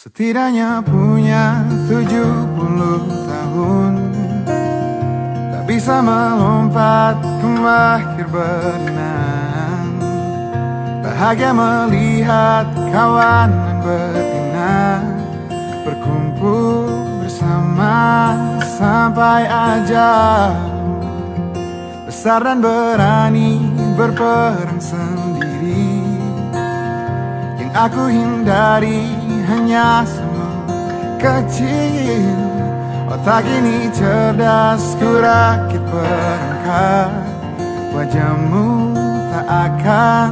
Setidaknya punya 70 tahun. Tak bisa melompat ke mahir berenang Bahagia melihat kawan dan betina Berkumpul bersama sampai aja. Besar dan berani berperang sendiri. Yang aku hindari hanya semua kecil. Otak ini cerdas ku rakit perangkat. Wajahmu tak akan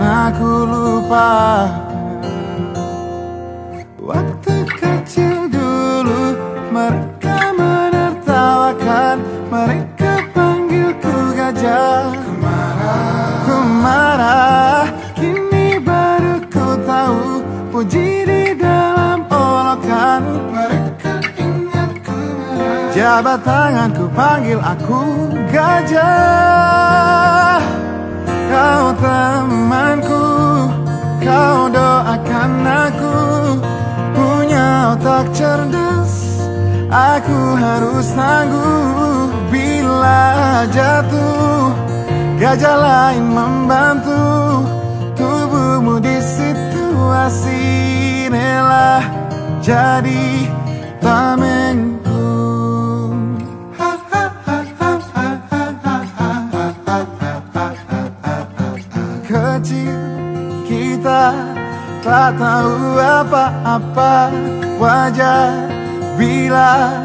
aku lupa Waktu kecil dulu mereka menertawakan. Mereka panggilku gajah. Ku marah. Kini baru ku tahu puji Jabat tanganku panggil aku gajah. Kau temanku Kau doakan aku. Punya otak cerdas Aku harus tangguh Bila jatuh Gajah lain membantu. Tubuhmu di situasi Inilah jadi tameng tak tahu apa-apa Wajar bila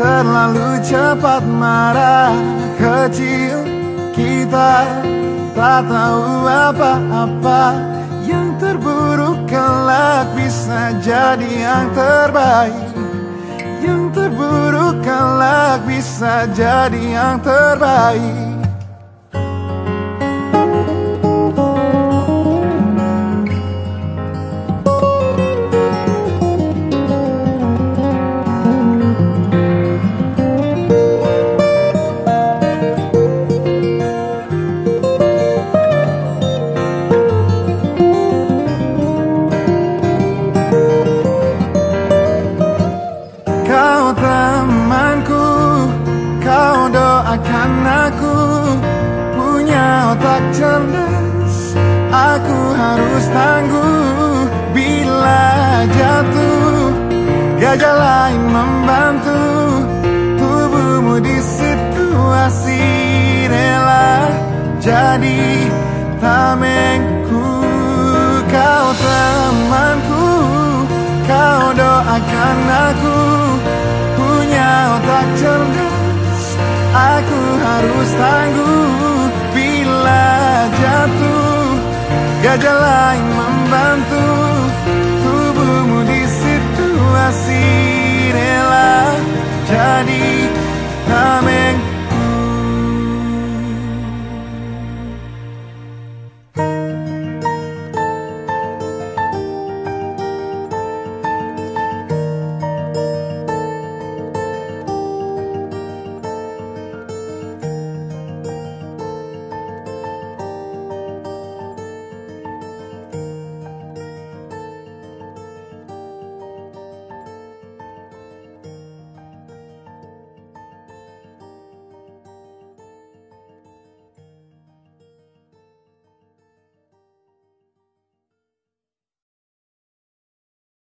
terlalu cepat marah Kecil kita. Tak tahu apa-apa Yang terburuk kelak bisa jadi yang terbaik. Yang terburuk kelak bisa jadi yang terbaik cerdas Aku harus tangguh. Bila jatuh Gajah lain membantu. Tubuhmu di situasi rela Jadi tamengku. Kau temanku Kau doakan aku. Punya otak cerdas Aku harus tangguh bila